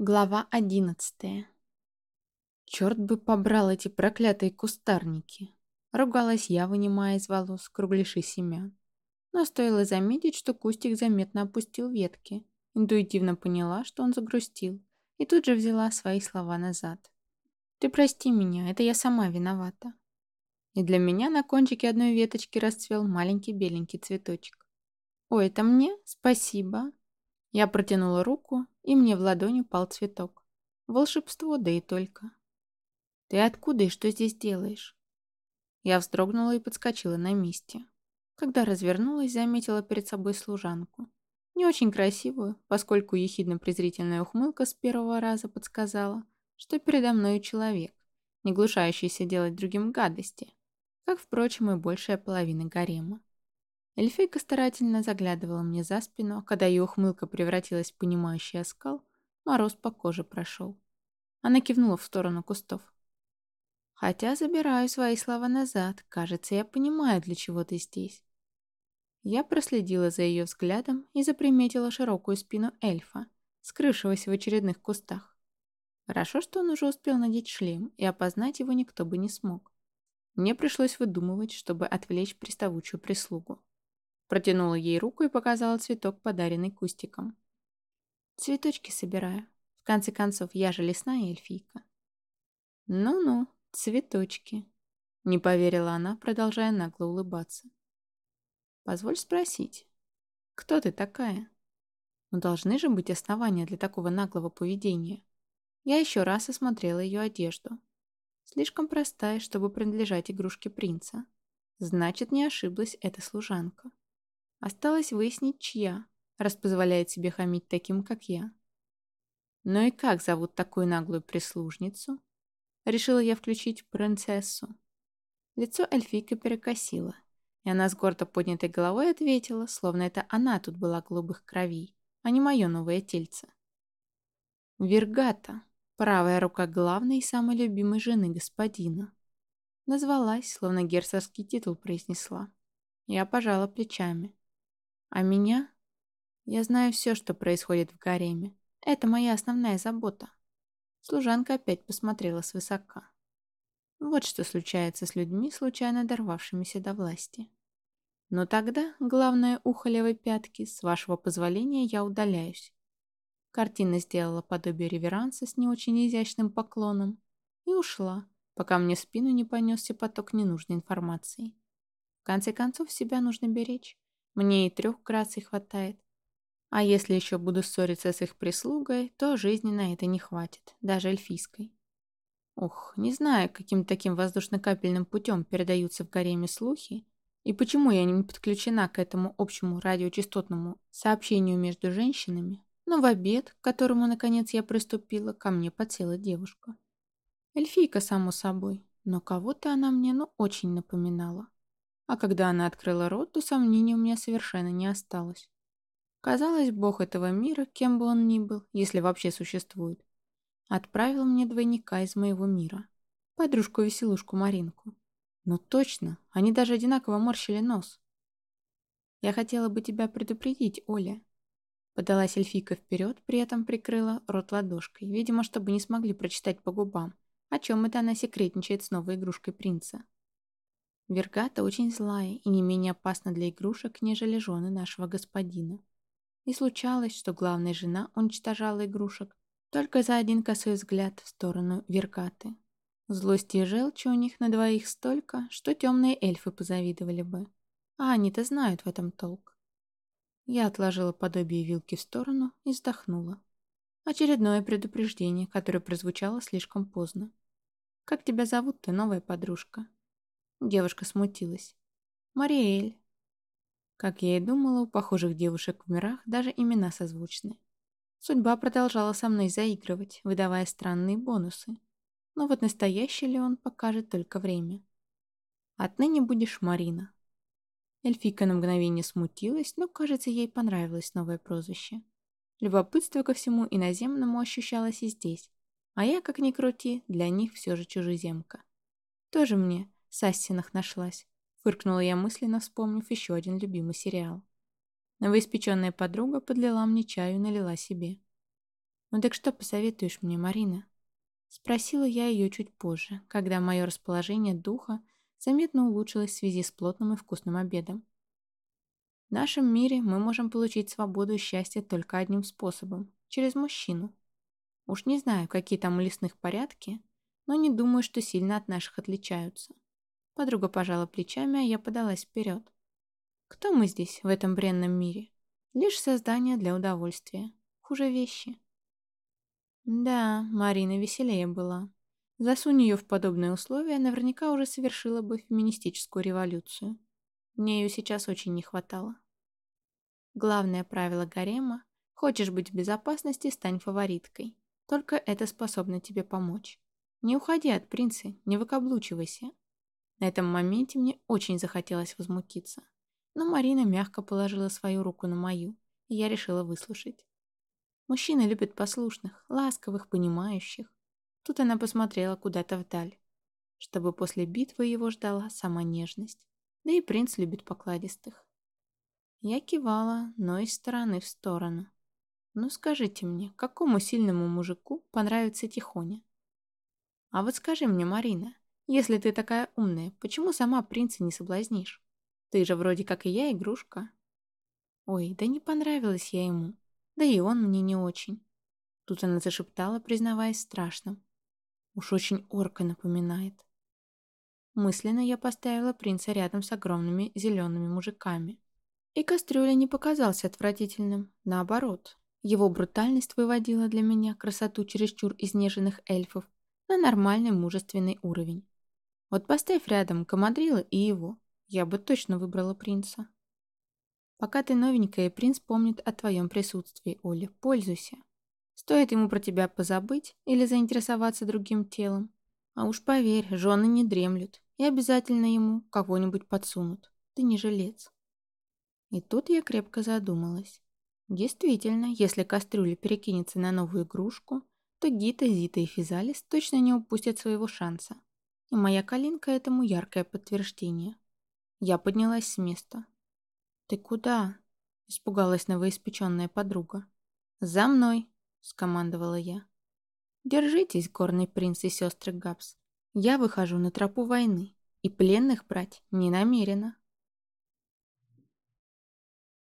Глава одиннадцатая. Черт бы побрал эти проклятые кустарники. Ругалась я, вынимая из волос кругляши семян. Но стоило заметить, что кустик заметно опустил ветки. Интуитивно поняла, что он загрустил, и тут же взяла свои слова назад. «Ты прости меня, это я сама виновата». И для меня на кончике одной веточки расцвел маленький беленький цветочек. «Ой, это мне? Спасибо!» Я протянула руку, и мне в ладонь упал цветок. Волшебство, да и только. «Ты откуда и что здесь делаешь?» Я вздрогнула и подскочила на месте. Когда развернулась, заметила перед собой служанку. Не очень красивую, поскольку ехидно-презрительная ухмылка с первого раза подсказала, что передо мной человек, не глушающийся делать другим гадости, как, впрочем, и большая половина гарема. Эльфийка старательно заглядывала мне за спину, а когда ее ухмылка превратилась в понимающий оскал, мороз по коже прошел. Она кивнула в сторону кустов. «Хотя забираю свои слова назад. Кажется, я понимаю, для чего ты здесь». Я проследила за ее взглядом и заприметила широкую спину эльфа, скрывшегося в очередных кустах. Хорошо, что он уже успел надеть шлем, и опознать его никто бы не смог. Мне пришлось выдумывать, чтобы отвлечь приставучую прислугу. Протянула ей руку и показала цветок, подаренный кустиком. «Цветочки собираю. В конце концов, я же лесная эльфийка». «Ну-ну, цветочки», — не поверила она, продолжая нагло улыбаться. «Позволь спросить, кто ты такая? Ну, должны же быть основания для такого наглого поведения». Я еще раз осмотрела ее одежду. Слишком простая, чтобы принадлежать игрушке принца. Значит, не ошиблась эта служанка. Осталось выяснить, чья, раз позволяет себе хамить таким, как я. Ну и как зовут такую наглую прислужницу? Решила я включить принцессу. Лицо эльфийка перекосило, и она с гордо поднятой головой ответила, словно это она тут была голубых кровей, а не мое новое тельце. Вергата, правая рука главной и самой любимой жены господина. Назвалась, словно герцогский титул произнесла. Я пожала плечами. А меня? Я знаю все, что происходит в гареме. Это моя основная забота. Служанка опять посмотрела свысока. Вот что случается с людьми, случайно дорвавшимися до власти. Но тогда, главное ухо левой пятки, с вашего позволения я удаляюсь. Картина сделала подобие реверанса с не очень изящным поклоном и ушла, пока мне спину не понесся поток ненужной информации. В конце концов, себя нужно беречь. Мне и трех граций хватает. А если еще буду ссориться с их прислугой, то жизни на это не хватит, даже эльфийской. Ух, не знаю, каким таким воздушно-капельным путем передаются в гареме слухи, и почему я не подключена к этому общему радиочастотному сообщению между женщинами, но в обед, к которому, наконец, я приступила, ко мне подсела девушка. Эльфийка, само собой, но кого-то она мне, ну, очень напоминала. А когда она открыла рот, то сомнений у меня совершенно не осталось. Казалось, бог этого мира, кем бы он ни был, если вообще существует, отправил мне двойника из моего мира. Подружку-веселушку Маринку. Ну точно, они даже одинаково морщили нос. Я хотела бы тебя предупредить, Оля. Подалась эльфийка вперед, при этом прикрыла рот ладошкой, видимо, чтобы не смогли прочитать по губам, о чем это она секретничает с новой игрушкой принца. Вергата очень злая и не менее опасна для игрушек, нежели жены нашего господина. И случалось, что главная жена уничтожала игрушек только за один косой взгляд в сторону Вергаты. Злости и желчи у них на двоих столько, что темные эльфы позавидовали бы. А они-то знают в этом толк. Я отложила подобие вилки в сторону и вздохнула. Очередное предупреждение, которое прозвучало слишком поздно. «Как тебя зовут ты, новая подружка?» Девушка смутилась. «Мариэль». Как я и думала, у похожих девушек в мирах даже имена созвучны. Судьба продолжала со мной заигрывать, выдавая странные бонусы. Но вот настоящий ли он покажет только время. Отныне будешь Марина. Эльфика на мгновение смутилась, но, кажется, ей понравилось новое прозвище. Любопытство ко всему иноземному ощущалось и здесь, а я, как ни крути, для них все же чужеземка. Тоже мне Сассинах нашлась. Фыркнула я мысленно, вспомнив еще один любимый сериал. Новоиспеченная подруга подлила мне чаю и налила себе. «Ну так что посоветуешь мне, Марина?» Спросила я ее чуть позже, когда мое расположение духа заметно улучшилось в связи с плотным и вкусным обедом. В нашем мире мы можем получить свободу и счастье только одним способом – через мужчину. Уж не знаю, какие там у лесных порядки, но не думаю, что сильно от наших отличаются. Подруга пожала плечами, а я подалась вперед. Кто мы здесь, в этом бренном мире? Лишь создание для удовольствия. Хуже вещи. Да, Марина веселее была. Засунь ее в подобные условия, наверняка уже совершила бы феминистическую революцию. Мне ее сейчас очень не хватало. Главное правило гарема – хочешь быть в безопасности, стань фавориткой. Только это способно тебе помочь. Не уходи от принца, не выкаблучивайся. На этом моменте мне очень захотелось возмутиться. Но Марина мягко положила свою руку на мою, и я решила выслушать. Мужчины любят послушных, ласковых, понимающих. Тут она посмотрела куда-то вдаль, чтобы после битвы его ждала сама нежность. Да и принц любит покладистых. Я кивала, но из стороны в сторону. Ну скажите мне, какому сильному мужику понравится Тихоня? А вот скажи мне, Марина, если ты такая умная, почему сама принца не соблазнишь? Ты же вроде как и я игрушка. Ой, да не понравилась я ему. Да и он мне не очень. Тут она зашептала, признаваясь страшным. Уж очень орка напоминает. Мысленно я поставила принца рядом с огромными зелеными мужиками. И кастрюля не показался отвратительным. Наоборот, его брутальность выводила для меня красоту чересчур изнеженных эльфов на нормальный мужественный уровень. Вот поставь рядом Камадрила и его. Я бы точно выбрала принца. Пока ты новенькая, принц помнит о твоем присутствии, Оля. Пользуйся. Стоит ему про тебя позабыть или заинтересоваться другим телом. А уж поверь, жены не дремлют и обязательно ему кого-нибудь подсунут. Ты не жилец. И тут я крепко задумалась. Действительно, если кастрюля перекинется на новую игрушку, то Гита, Зита и Физалис точно не упустят своего шанса. И моя калинка этому яркое подтверждение. Я поднялась с места. «Ты куда?» – испугалась новоиспеченная подруга. «За мной!» – скомандовала я. «Держитесь, горный принц и сестры Габс. Я выхожу на тропу войны, и пленных брать не намерена».